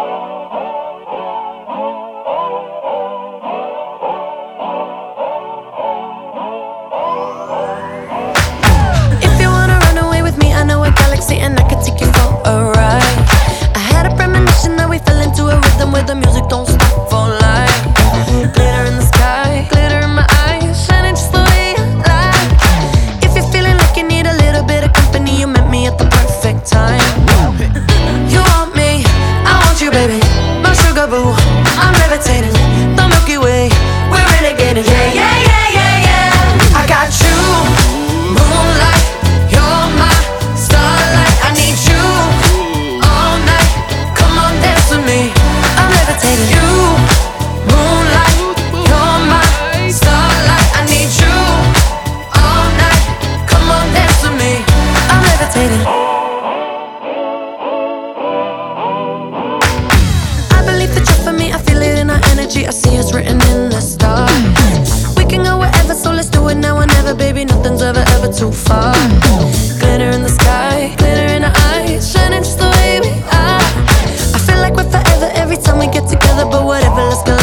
Oh. far. Glitter in the sky, glitter in our eyes, shining just the way we are. I feel like we're forever every time we get together, but whatever, let's go.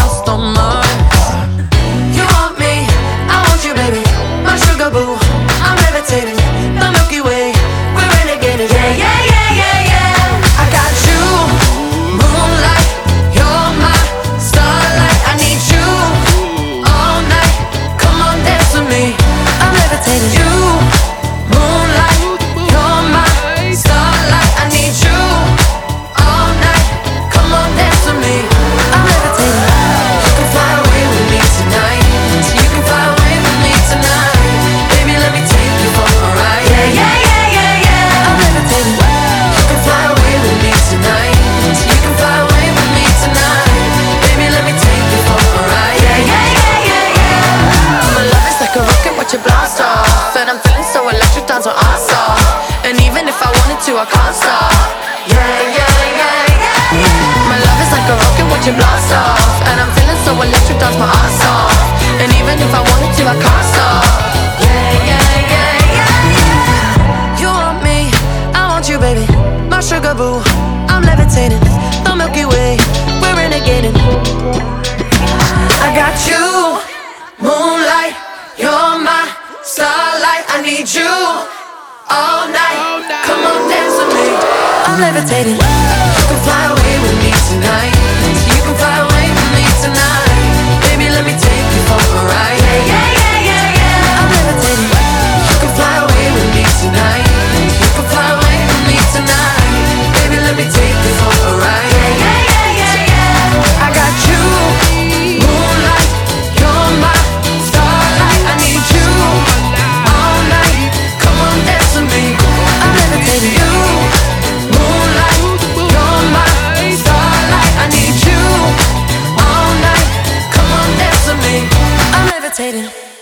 off And I'm feeling so electric, dance when I stop And even if I wanted to, I can't stop. Yeah, yeah, yeah, yeah. My love is like a rocket, watch it blast off. And I'm feeling so electric, dance my ass off And even if I wanted to, I can't stop. Yeah, yeah, yeah, yeah, yeah. You want me, I want you, baby. My sugar boo, I'm levitating. The Milky Way, we're renegading. I need you all night. All night. Come on, dance with me. I'm levitating. You can fly away with me tonight. hesitating.